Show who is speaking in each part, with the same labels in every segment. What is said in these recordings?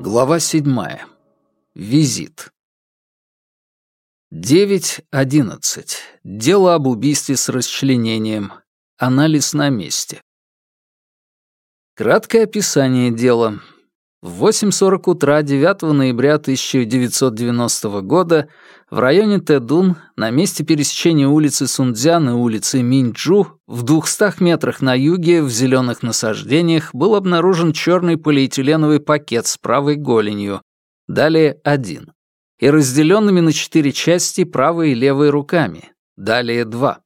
Speaker 1: Глава седьмая. Визит. 9.11. Дело об убийстве с расчленением. Анализ на месте. Краткое описание дела. В 8.40 утра 9 ноября 1990 года в районе Тэдун, на месте пересечения улицы Сунцзян и улицы Минджу, в 200 метрах на юге, в зеленых насаждениях, был обнаружен черный полиэтиленовый пакет с правой голенью, далее один, и разделенными на четыре части правой и левой руками, далее два.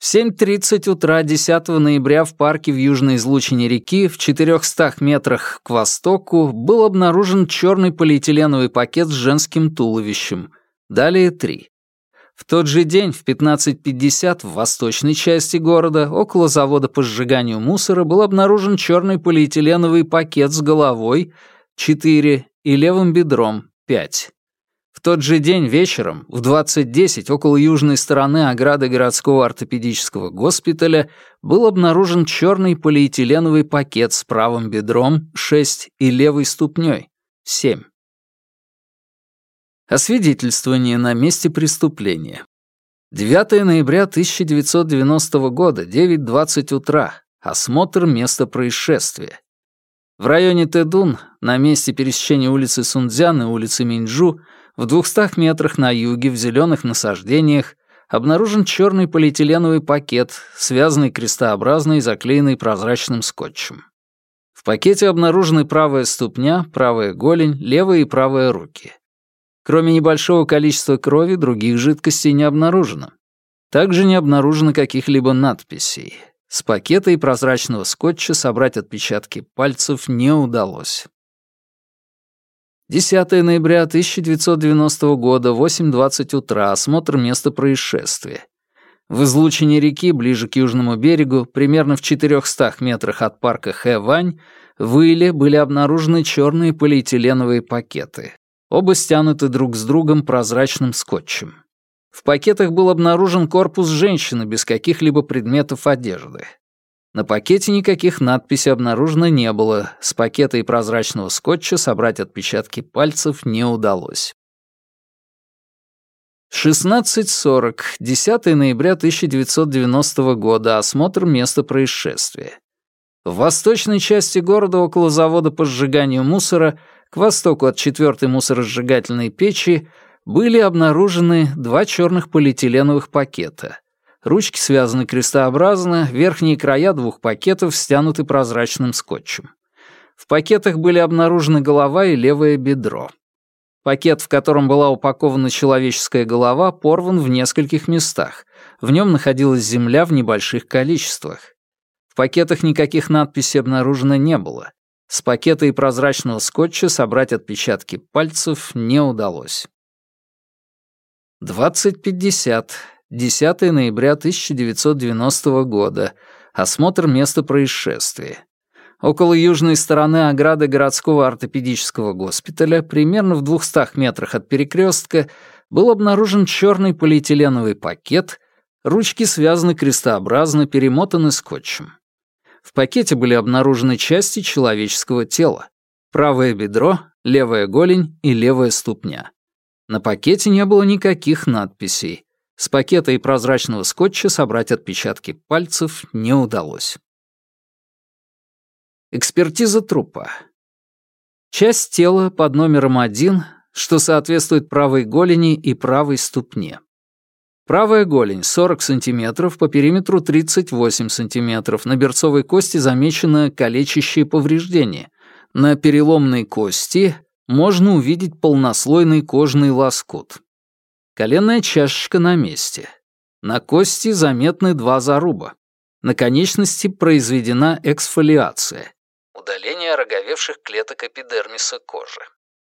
Speaker 1: В 7.30 утра 10 ноября в парке в южной излучине реки в 400 метрах к востоку был обнаружен черный полиэтиленовый пакет с женским туловищем, Далее три. В тот же день в 15.50 в восточной части города, около завода по сжиганию мусора, был обнаружен черный полиэтиленовый пакет с головой 4 и левым бедром 5. Тот же день вечером, в 20.10, около южной стороны ограды городского ортопедического госпиталя, был обнаружен черный полиэтиленовый пакет с правым бедром 6 и левой ступней 7. Освидетельствование на месте преступления. 9 ноября 1990 года, 9.20 утра. Осмотр места происшествия. В районе Тэдун, на месте пересечения улицы Сунцзян и улицы Минджу, в 200 метрах на юге, в зеленых насаждениях, обнаружен черный полиэтиленовый пакет, связанный крестообразно и заклеенный прозрачным скотчем. В пакете обнаружены правая ступня, правая голень, левая и правая руки. Кроме небольшого количества крови, других жидкостей не обнаружено. Также не обнаружено каких-либо надписей. С пакета и прозрачного скотча собрать отпечатки пальцев не удалось. 10 ноября 1990 года, 8.20 утра, осмотр места происшествия. В излучине реки, ближе к южному берегу, примерно в 400 метрах от парка Хэвань, в Иле были обнаружены черные полиэтиленовые пакеты. Оба стянуты друг с другом прозрачным скотчем. В пакетах был обнаружен корпус женщины без каких-либо предметов одежды. На пакете никаких надписей обнаружено не было, с пакета и прозрачного скотча собрать отпечатки пальцев не удалось. 16.40, 10 ноября 1990 года, осмотр места происшествия. В восточной части города около завода по сжиганию мусора к востоку от четвертой мусоросжигательной печи были обнаружены два черных полиэтиленовых пакета. Ручки связаны крестообразно, верхние края двух пакетов стянуты прозрачным скотчем. В пакетах были обнаружены голова и левое бедро. Пакет, в котором была упакована человеческая голова, порван в нескольких местах. В нем находилась земля в небольших количествах. В пакетах никаких надписей обнаружено не было. С пакета и прозрачного скотча собрать отпечатки пальцев не удалось. 20.50. 10 ноября 1990 года. Осмотр места происшествия. Около южной стороны ограды городского ортопедического госпиталя, примерно в 200 метрах от перекрестка, был обнаружен черный полиэтиленовый пакет, ручки связаны крестообразно, перемотаны скотчем. В пакете были обнаружены части человеческого тела. Правое бедро, левая голень и левая ступня. На пакете не было никаких надписей. С пакета и прозрачного скотча собрать отпечатки пальцев не удалось. Экспертиза трупа. Часть тела под номером 1, что соответствует правой голени и правой ступне. Правая голень 40 см, по периметру 38 см. На берцовой кости замечено калечащее повреждение. На переломной кости можно увидеть полнослойный кожный лоскут. Коленная чашечка на месте. На кости заметны два заруба. На конечности произведена эксфолиация. Удаление роговевших клеток эпидермиса кожи.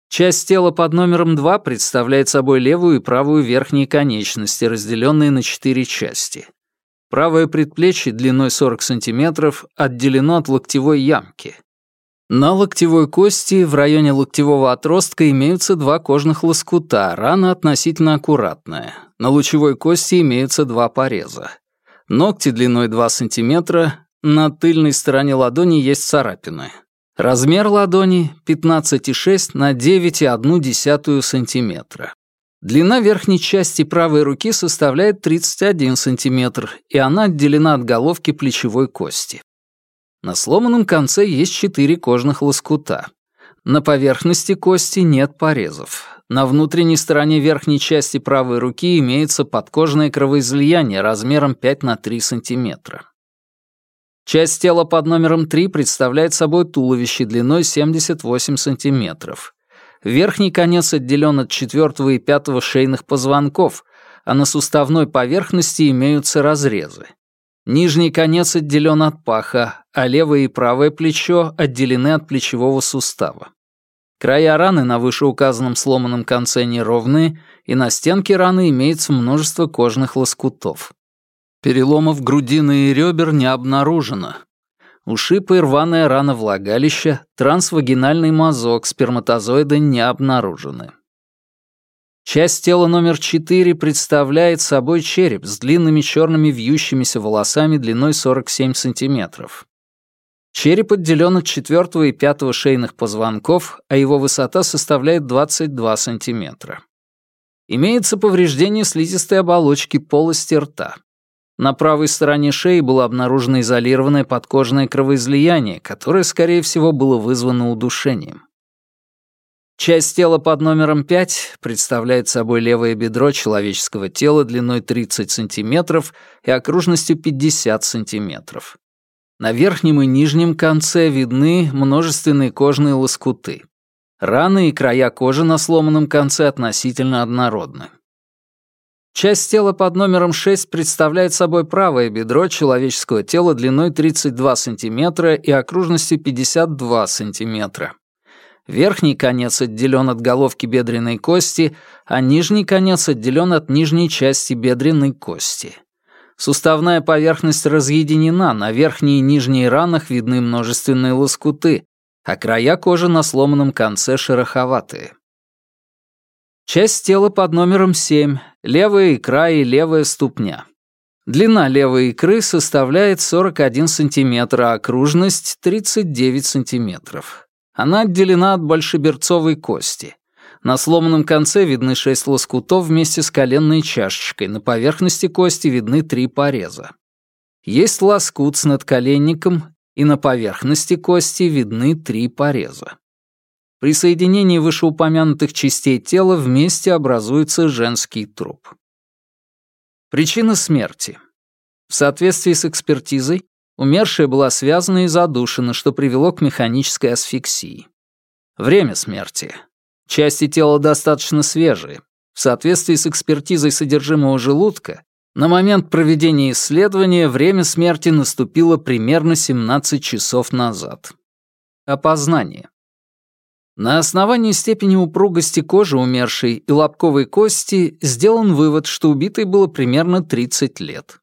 Speaker 1: Часть тела под номером 2 представляет собой левую и правую верхние конечности, разделенные на четыре части. Правое предплечье длиной 40 см отделено от локтевой ямки. На локтевой кости в районе локтевого отростка имеются два кожных лоскута, рана относительно аккуратная. На лучевой кости имеются два пореза. Ногти длиной 2 см, На тыльной стороне ладони есть царапины. Размер ладони 15,6 на 9,1 см. Длина верхней части правой руки составляет 31 см, и она отделена от головки плечевой кости. На сломанном конце есть четыре кожных лоскута. На поверхности кости нет порезов. На внутренней стороне верхней части правой руки имеется подкожное кровоизлияние размером 5 на 3 см. Часть тела под номером 3 представляет собой туловище длиной 78 см. Верхний конец отделен от четвертого и пятого шейных позвонков, а на суставной поверхности имеются разрезы. Нижний конец отделен от паха, а левое и правое плечо отделены от плечевого сустава. Края раны на вышеуказанном сломанном конце неровные, и на стенке раны имеется множество кожных лоскутов. Переломов грудины и ребер не обнаружено. Ушиб и рваная рана влагалища, трансвагинальный мазок, сперматозоида не обнаружены. Часть тела номер 4 представляет собой череп с длинными черными вьющимися волосами длиной 47 сантиметров. Череп отделен от четвертого и пятого шейных позвонков, а его высота составляет 22 сантиметра. Имеется повреждение слизистой оболочки полости рта. На правой стороне шеи было обнаружено изолированное подкожное кровоизлияние, которое, скорее всего, было вызвано удушением. Часть тела под номером 5 представляет собой левое бедро человеческого тела длиной 30 см и окружностью 50 см. На верхнем и нижнем конце видны множественные кожные лоскуты. Раны и края кожи на сломанном конце относительно однородны. Часть тела под номером 6 представляет собой правое бедро человеческого тела длиной 32 см и окружностью 52 см. Верхний конец отделен от головки бедренной кости, а нижний конец отделен от нижней части бедренной кости. Суставная поверхность разъединена, на верхней и нижней ранах видны множественные лоскуты, а края кожи на сломанном конце шероховатые. Часть тела под номером 7, левая икра и левая ступня. Длина левой икры составляет 41 см, а окружность — 39 см. Она отделена от большеберцовой кости. На сломанном конце видны шесть лоскутов вместе с коленной чашечкой, на поверхности кости видны три пореза. Есть лоскут с надколенником, и на поверхности кости видны три пореза. При соединении вышеупомянутых частей тела вместе образуется женский труп. Причина смерти. В соответствии с экспертизой, умершая была связана и задушена, что привело к механической асфиксии. Время смерти. Части тела достаточно свежие. В соответствии с экспертизой содержимого желудка, на момент проведения исследования время смерти наступило примерно 17 часов назад. Опознание. На основании степени упругости кожи умершей и лобковой кости сделан вывод, что убитой было примерно 30 лет.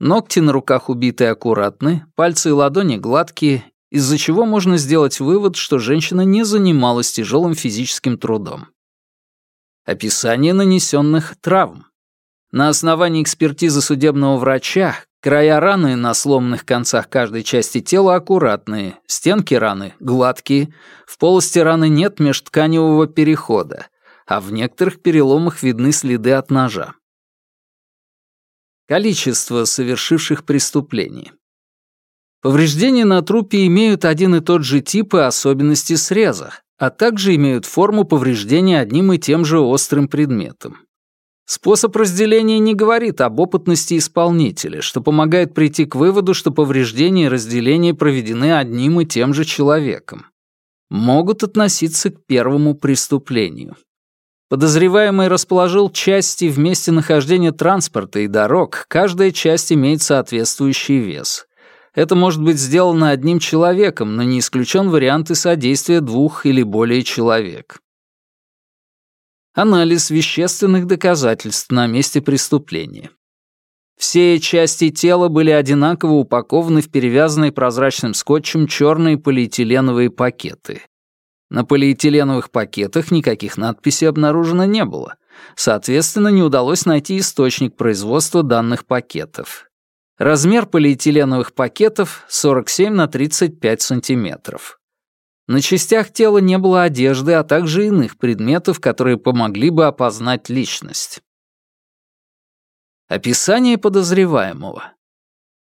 Speaker 1: Ногти на руках убитой аккуратны, пальцы и ладони гладкие, из-за чего можно сделать вывод, что женщина не занималась тяжелым физическим трудом. Описание нанесенных травм. На основании экспертизы судебного врача Края раны на сломанных концах каждой части тела аккуратные, стенки раны гладкие, в полости раны нет межтканевого перехода, а в некоторых переломах видны следы от ножа. Количество совершивших преступлений. Повреждения на трупе имеют один и тот же тип и особенности среза, а также имеют форму повреждения одним и тем же острым предметом. Способ разделения не говорит об опытности исполнителя, что помогает прийти к выводу, что повреждения и разделение проведены одним и тем же человеком. Могут относиться к первому преступлению. Подозреваемый расположил части в месте нахождения транспорта и дорог, каждая часть имеет соответствующий вес. Это может быть сделано одним человеком, но не исключен вариант и содействия двух или более человек анализ вещественных доказательств на месте преступления. Все части тела были одинаково упакованы в перевязанные прозрачным скотчем черные полиэтиленовые пакеты. На полиэтиленовых пакетах никаких надписей обнаружено не было. Соответственно, не удалось найти источник производства данных пакетов. Размер полиэтиленовых пакетов 47 на 35 сантиметров. На частях тела не было одежды, а также иных предметов, которые помогли бы опознать личность. Описание подозреваемого.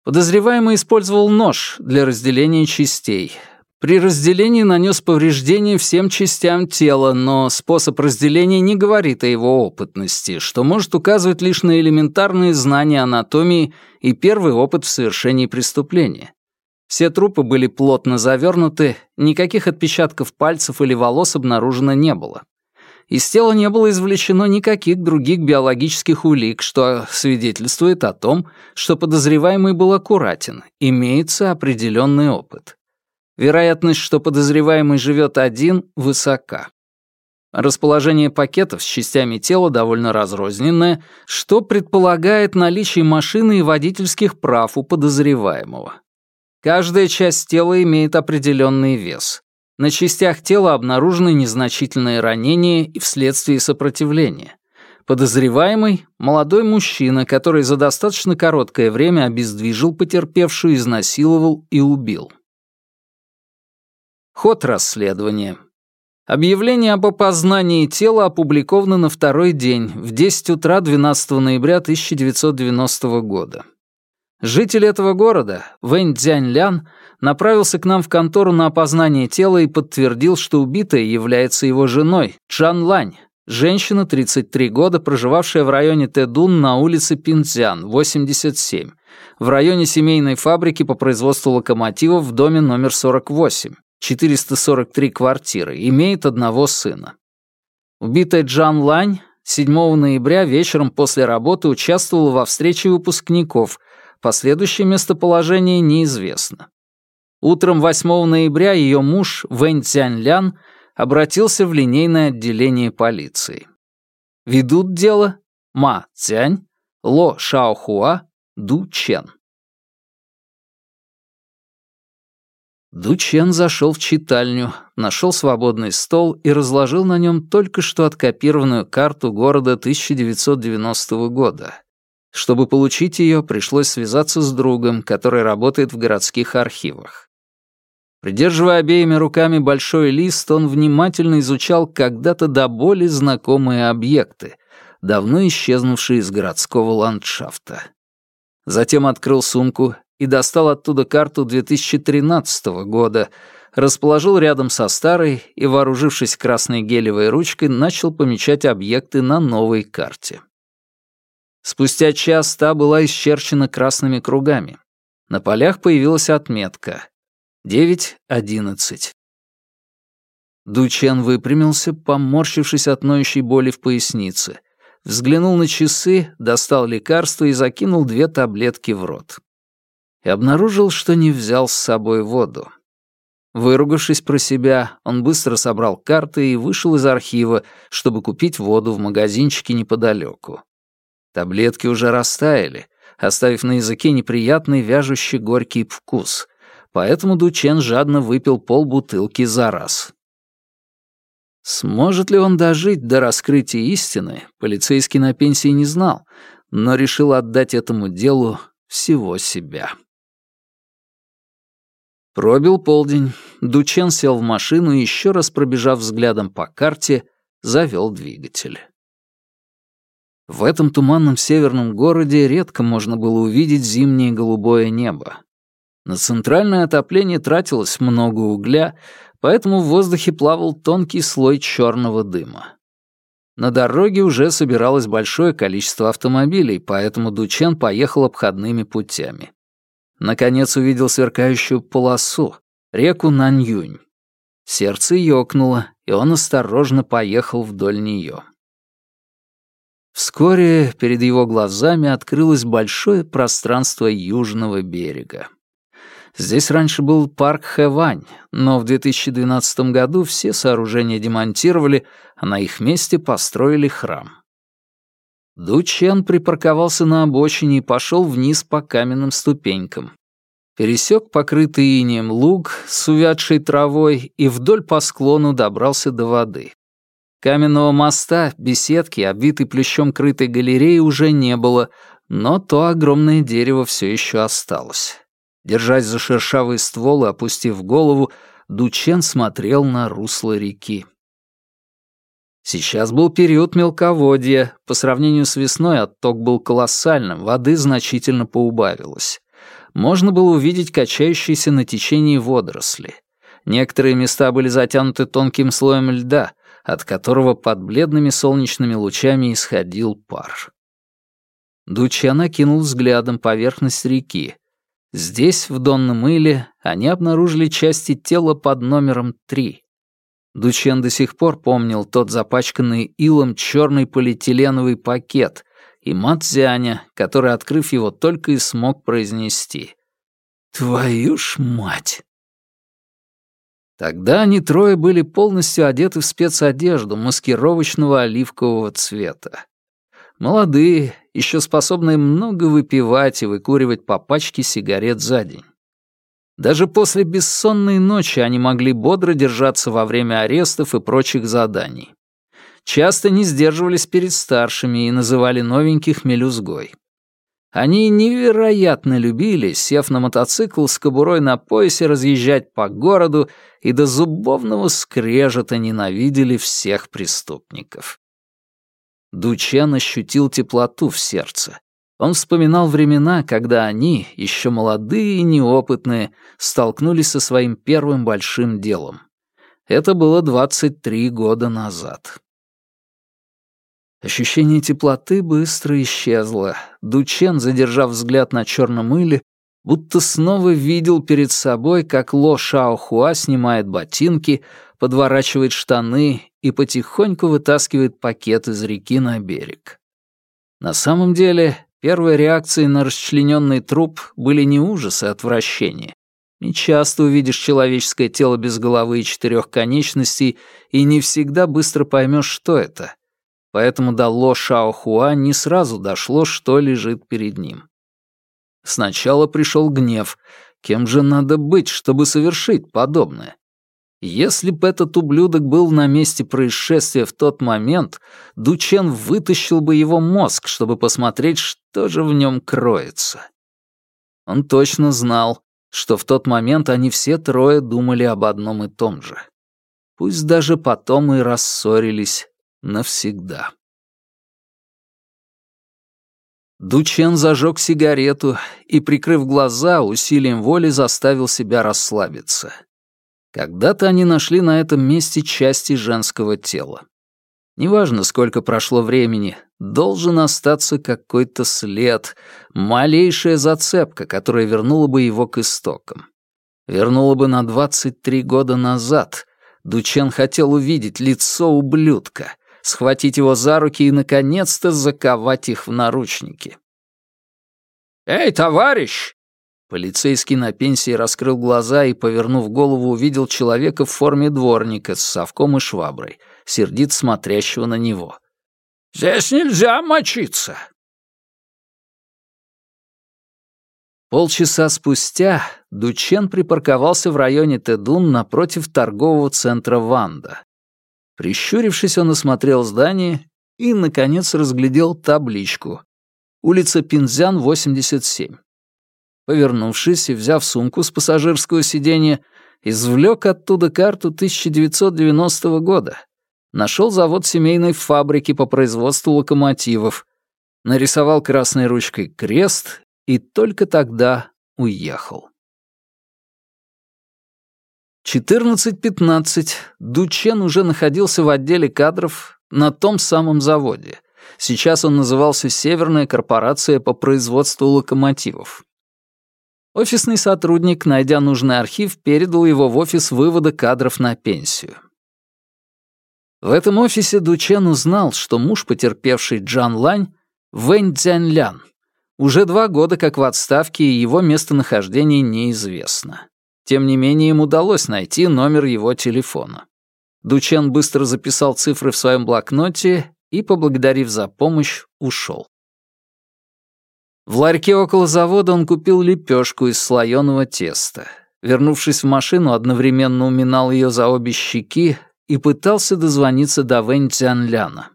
Speaker 1: Подозреваемый использовал нож для разделения частей. При разделении нанес повреждения всем частям тела, но способ разделения не говорит о его опытности, что может указывать лишь на элементарные знания анатомии и первый опыт в совершении преступления. Все трупы были плотно завернуты, никаких отпечатков пальцев или волос обнаружено не было. Из тела не было извлечено никаких других биологических улик, что свидетельствует о том, что подозреваемый был аккуратен, имеется определенный опыт. Вероятность, что подозреваемый живет один, высока. Расположение пакетов с частями тела довольно разрозненное, что предполагает наличие машины и водительских прав у подозреваемого. Каждая часть тела имеет определенный вес. На частях тела обнаружены незначительные ранения и вследствие сопротивления. Подозреваемый — молодой мужчина, который за достаточно короткое время обездвижил потерпевшую, изнасиловал и убил. Ход расследования. Объявление об опознании тела опубликовано на второй день, в 10 утра 12 ноября 1990 года. Житель этого города, Вэнь Цзяньлян, направился к нам в контору на опознание тела и подтвердил, что убитая является его женой, Чан Лань, женщина 33 года, проживавшая в районе Тэдун на улице Пинцзян, 87, в районе семейной фабрики по производству локомотивов в доме номер 48. 443 квартиры, имеет одного сына. Убитая Джан Лань 7 ноября вечером после работы участвовала во встрече выпускников, последующее местоположение неизвестно. Утром 8 ноября ее муж Вэнь Цяньлян обратился в линейное отделение полиции. Ведут дело Ма Цянь, Ло Шаохуа, Ду Чен. Дучен зашел в читальню, нашел свободный стол и разложил на нем только что откопированную карту города 1990 года. Чтобы получить ее, пришлось связаться с другом, который работает в городских архивах. Придерживая обеими руками большой лист, он внимательно изучал когда-то до боли знакомые объекты, давно исчезнувшие из городского ландшафта. Затем открыл сумку и достал оттуда карту 2013 года, расположил рядом со старой и, вооружившись красной гелевой ручкой, начал помечать объекты на новой карте. Спустя час та была исчерчена красными кругами. На полях появилась отметка 9.11. Дучен выпрямился, поморщившись от ноющей боли в пояснице, взглянул на часы, достал лекарство и закинул две таблетки в рот и обнаружил, что не взял с собой воду. Выругавшись про себя, он быстро собрал карты и вышел из архива, чтобы купить воду в магазинчике неподалеку. Таблетки уже растаяли, оставив на языке неприятный вяжущий горький вкус, поэтому Дучен жадно выпил полбутылки за раз. Сможет ли он дожить до раскрытия истины, полицейский на пенсии не знал, но решил отдать этому делу всего себя. Пробил полдень. Дучен сел в машину и, еще раз пробежав взглядом по карте, завел двигатель. В этом туманном северном городе редко можно было увидеть зимнее голубое небо. На центральное отопление тратилось много угля, поэтому в воздухе плавал тонкий слой черного дыма. На дороге уже собиралось большое количество автомобилей, поэтому Дучен поехал обходными путями наконец увидел сверкающую полосу, реку Наньюнь. Сердце ёкнуло, и он осторожно поехал вдоль нее. Вскоре перед его глазами открылось большое пространство южного берега. Здесь раньше был парк Хэвань, но в 2012 году все сооружения демонтировали, а на их месте построили храм. Ду Чен припарковался на обочине и пошел вниз по каменным ступенькам. Пересек покрытый инеем луг с увядшей травой и вдоль по склону добрался до воды. Каменного моста, беседки, обвитой плющом крытой галереи уже не было, Но то огромное дерево все еще осталось. Держась за шершавый ствол и опустив голову, Дучен смотрел на русло реки. Сейчас был период мелководья. По сравнению с весной отток был колоссальным, воды значительно поубавилось. Можно было увидеть качающиеся на течении водоросли. Некоторые места были затянуты тонким слоем льда, от которого под бледными солнечными лучами исходил пар. Дуча накинул взглядом поверхность реки. Здесь, в Донном Иле, они обнаружили части тела под номером три. Дучен до сих пор помнил тот запачканный илом черный полиэтиленовый пакет и мат Зяня, который, открыв его, только и смог произнести. «Твою ж мать!» Тогда они трое были полностью одеты в спецодежду маскировочного оливкового цвета. Молодые, еще способные много выпивать и выкуривать по пачке сигарет за день. Даже после бессонной ночи они могли бодро держаться во время арестов и прочих заданий. Часто не сдерживались перед старшими и называли новеньких мелюзгой. Они невероятно любили, сев на мотоцикл с кобурой на поясе, разъезжать по городу и до зубовного скрежета ненавидели всех преступников. Дучен ощутил теплоту в сердце. Он вспоминал времена, когда они, еще молодые и неопытные, столкнулись со своим первым большим делом. Это было 23 года назад. Ощущение теплоты быстро исчезло. Дучен, задержав взгляд на черном иле, будто снова видел перед собой, как Ло Шао Хуа снимает ботинки, подворачивает штаны и потихоньку вытаскивает пакет из реки на берег. На самом деле, первой реакцией на расчлененный труп были не ужасы, а отвращение. Не часто увидишь человеческое тело без головы и четырех конечностей, и не всегда быстро поймешь, что это — поэтому до Ло Шаохуа не сразу дошло, что лежит перед ним. Сначала пришел гнев. Кем же надо быть, чтобы совершить подобное? Если бы этот ублюдок был на месте происшествия в тот момент, Дучен вытащил бы его мозг, чтобы посмотреть, что же в нем кроется. Он точно знал, что в тот момент они все трое думали об одном и том же. Пусть даже потом и рассорились, навсегда. Дучен зажег сигарету и, прикрыв глаза, усилием воли заставил себя расслабиться. Когда-то они нашли на этом месте части женского тела. Неважно, сколько прошло времени, должен остаться какой-то след, малейшая зацепка, которая вернула бы его к истокам. Вернула бы на 23 года назад. Дучен хотел увидеть лицо ублюдка, схватить его за руки и, наконец-то, заковать их в наручники. «Эй, товарищ!» Полицейский на пенсии раскрыл глаза и, повернув голову, увидел человека в форме дворника с совком и шваброй, сердит смотрящего на него. «Здесь нельзя мочиться!» Полчаса спустя Дучен припарковался в районе Тедун напротив торгового центра «Ванда». Прищурившись, он осмотрел здание и, наконец, разглядел табличку. Улица Пинзян, 87. Повернувшись и взяв сумку с пассажирского сиденья, извлек оттуда карту 1990 года. Нашел завод семейной фабрики по производству локомотивов, нарисовал красной ручкой крест и только тогда уехал. 14.15 Дучен уже находился в отделе кадров на том самом заводе. Сейчас он назывался Северная корпорация по производству локомотивов. Офисный сотрудник, найдя нужный архив, передал его в офис вывода кадров на пенсию. В этом офисе Дучен узнал, что муж потерпевший Джан Лань — Вэнь Цзяньлян. Уже два года как в отставке, и его местонахождение неизвестно. Тем не менее, им удалось найти номер его телефона. Дучен быстро записал цифры в своем блокноте и, поблагодарив за помощь, ушел. В ларьке около завода он купил лепешку из слоеного теста. Вернувшись в машину, одновременно уминал ее за обе щеки и пытался дозвониться до Вэнь Цянляна.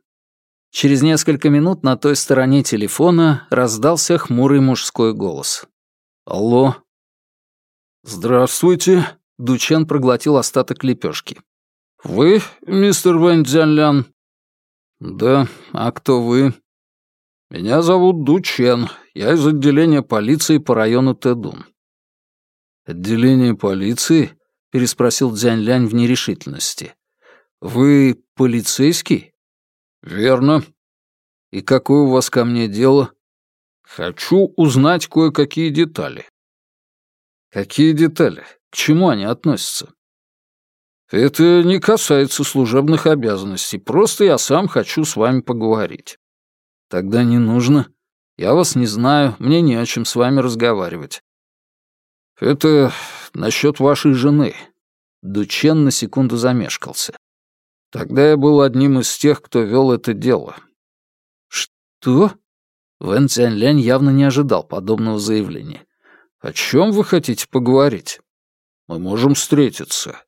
Speaker 1: Через несколько минут на той стороне телефона раздался хмурый мужской голос. «Алло?» «Здравствуйте», — Дучен проглотил остаток лепешки. «Вы, мистер Вэнь Цзянлян?» «Да, а кто вы?» «Меня зовут Дучен. Я из отделения полиции по району Тэдун». «Отделение полиции?» — переспросил Дзянь Лянь в нерешительности. «Вы полицейский?» «Верно. И какое у вас ко мне дело?» «Хочу узнать кое-какие детали». «Какие детали? К чему они относятся?» «Это не касается служебных обязанностей. Просто я сам хочу с вами поговорить». «Тогда не нужно. Я вас не знаю, мне не о чем с вами разговаривать». «Это насчет вашей жены». Дучен на секунду замешкался. Тогда я был одним из тех, кто вел это дело. Что? Вэн Цяньлянь явно не ожидал подобного заявления. О чем вы хотите поговорить? Мы можем встретиться.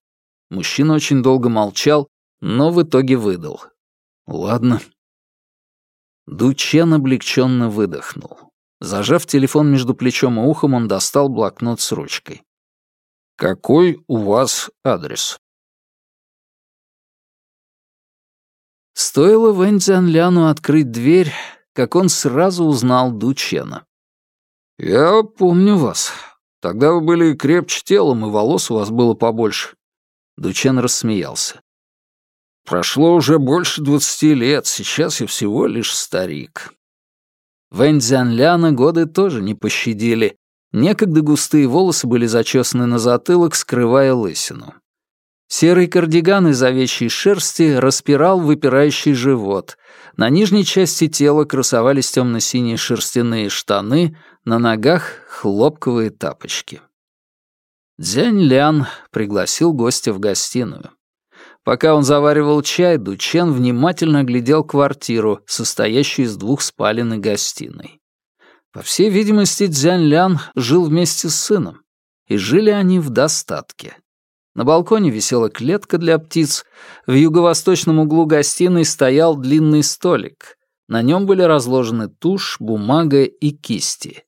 Speaker 1: Мужчина очень долго молчал, но в итоге выдал. Ладно. Дучен облегченно выдохнул. Зажав телефон между плечом и ухом, он достал блокнот с ручкой. «Какой у вас адрес?» Стоило Вэнь Цзянляну открыть дверь, как он сразу узнал Ду Чена. «Я помню вас. Тогда вы были крепче телом, и волос у вас было побольше». Дучен рассмеялся. «Прошло уже больше двадцати лет, сейчас я всего лишь старик». Вэнь Цзянляна годы тоже не пощадили. Некогда густые волосы были зачесаны на затылок, скрывая лысину. Серый кардиган из овечьей шерсти распирал выпирающий живот. На нижней части тела красовались темно-синие шерстяные штаны, на ногах — хлопковые тапочки. Дзянь Лян пригласил гостя в гостиную. Пока он заваривал чай, Дучен внимательно оглядел квартиру, состоящую из двух спален и гостиной. По всей видимости, Дзянь Лян жил вместе с сыном, и жили они в достатке. На балконе висела клетка для птиц. В юго-восточном углу гостиной стоял длинный столик. На нем были разложены тушь, бумага и кисти.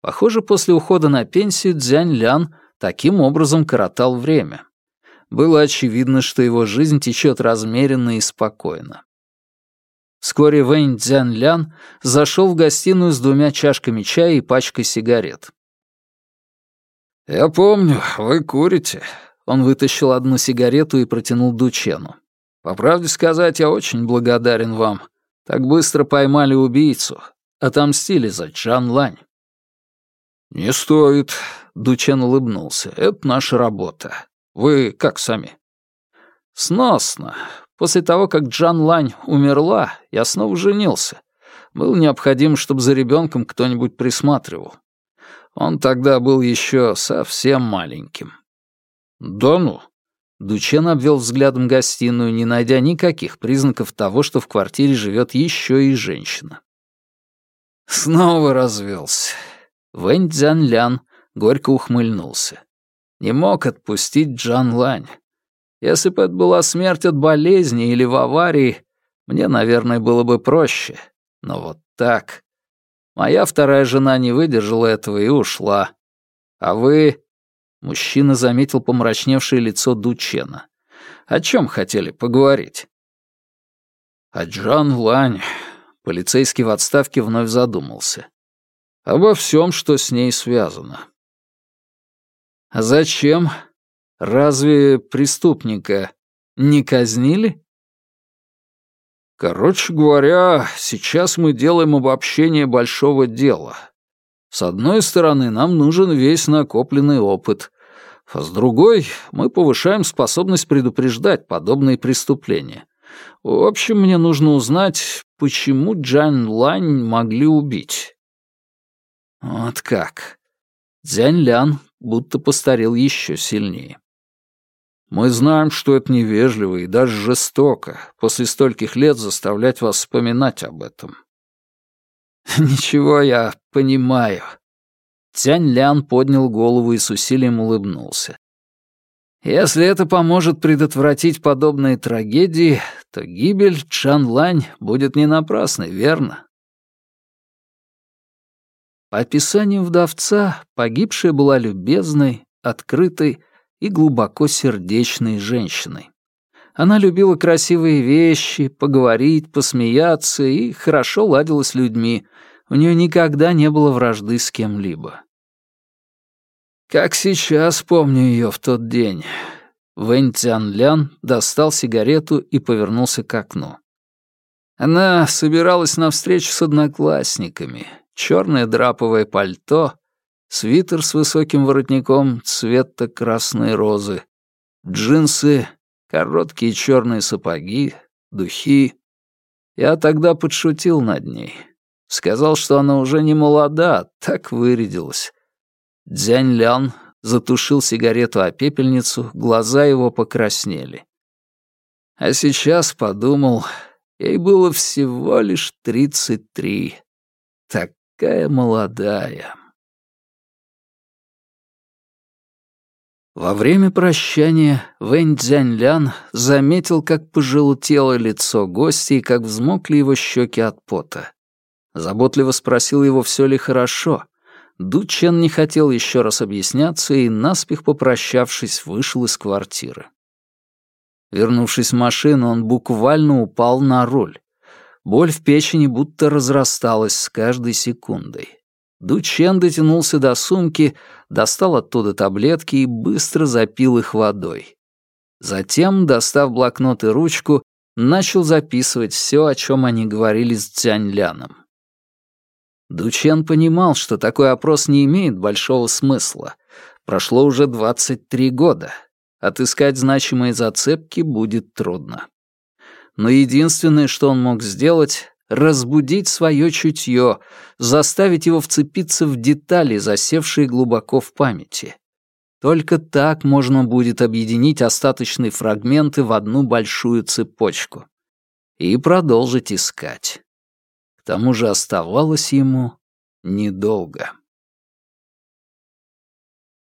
Speaker 1: Похоже, после ухода на пенсию Дзянь Лян таким образом коротал время. Было очевидно, что его жизнь течет размеренно и спокойно. Вскоре Вэнь Цзян Лян зашел в гостиную с двумя чашками чая и пачкой сигарет. «Я помню, вы курите. Он вытащил одну сигарету и протянул Дучену. «По правде сказать, я очень благодарен вам. Так быстро поймали убийцу. Отомстили за Джан Лань». «Не стоит», — Дучен улыбнулся. «Это наша работа. Вы как сами?» «Сносно. После того, как Джан Лань умерла, я снова женился. Был необходим, чтобы за ребенком кто-нибудь присматривал. Он тогда был еще совсем маленьким. «Да ну!» Дучен обвел взглядом гостиную, не найдя никаких признаков того, что в квартире живет еще и женщина. Снова развелся. Вэнь Цзян Лян горько ухмыльнулся. Не мог отпустить Джан Лань. Если бы это была смерть от болезни или в аварии, мне, наверное, было бы проще. Но вот так. Моя вторая жена не выдержала этого и ушла. А вы Мужчина заметил помрачневшее лицо Дучена. «О чем хотели поговорить?» «О Джан Лань». Полицейский в отставке вновь задумался. «Обо всем, что с ней связано». «А зачем? Разве преступника не казнили?» «Короче говоря, сейчас мы делаем обобщение большого дела», с одной стороны, нам нужен весь накопленный опыт, а с другой, мы повышаем способность предупреждать подобные преступления. В общем, мне нужно узнать, почему Джан Лань могли убить. Вот как. Дзянь Лян будто постарел еще сильнее. Мы знаем, что это невежливо и даже жестоко после стольких лет заставлять вас вспоминать об этом. «Ничего, я понимаю». Тянь Лян поднял голову и с усилием улыбнулся. Если это поможет предотвратить подобные трагедии, то гибель Чан Лань будет не напрасной, верно? По описанию вдовца, погибшая была любезной, открытой и глубоко сердечной женщиной. Она любила красивые вещи, поговорить, посмеяться и хорошо ладила с людьми. У нее никогда не было вражды с кем-либо. Как сейчас помню ее в тот день. Вэнь Цянлян достал сигарету и повернулся к окну. Она собиралась на встречу с одноклассниками. Черное драповое пальто, свитер с высоким воротником цвета красной розы, джинсы, короткие черные сапоги, духи. Я тогда подшутил над ней. Сказал, что она уже не молода, так вырядилась. Дзянь Лян затушил сигарету о пепельницу, глаза его покраснели. А сейчас подумал, ей было всего лишь тридцать три. Такая молодая. Во время прощания Вэнь Цзяньлян заметил, как пожелтело лицо гостя и как взмокли его щеки от пота. Заботливо спросил его, все ли хорошо, Ду Чен не хотел еще раз объясняться и, наспех попрощавшись, вышел из квартиры. Вернувшись в машину, он буквально упал на руль. Боль в печени будто разрасталась с каждой секундой. Ду Чен дотянулся до сумки, достал оттуда таблетки и быстро запил их водой. Затем, достав блокнот и ручку, начал записывать все, о чем они говорили с Цянь Ляном. Дучен понимал, что такой опрос не имеет большого смысла. Прошло уже 23 года. Отыскать значимые зацепки будет трудно. Но единственное, что он мог сделать — разбудить свое чутье, заставить его вцепиться в детали, засевшие глубоко в памяти. Только так можно будет объединить остаточные фрагменты в одну большую цепочку. И продолжить искать. К тому же оставалось ему недолго.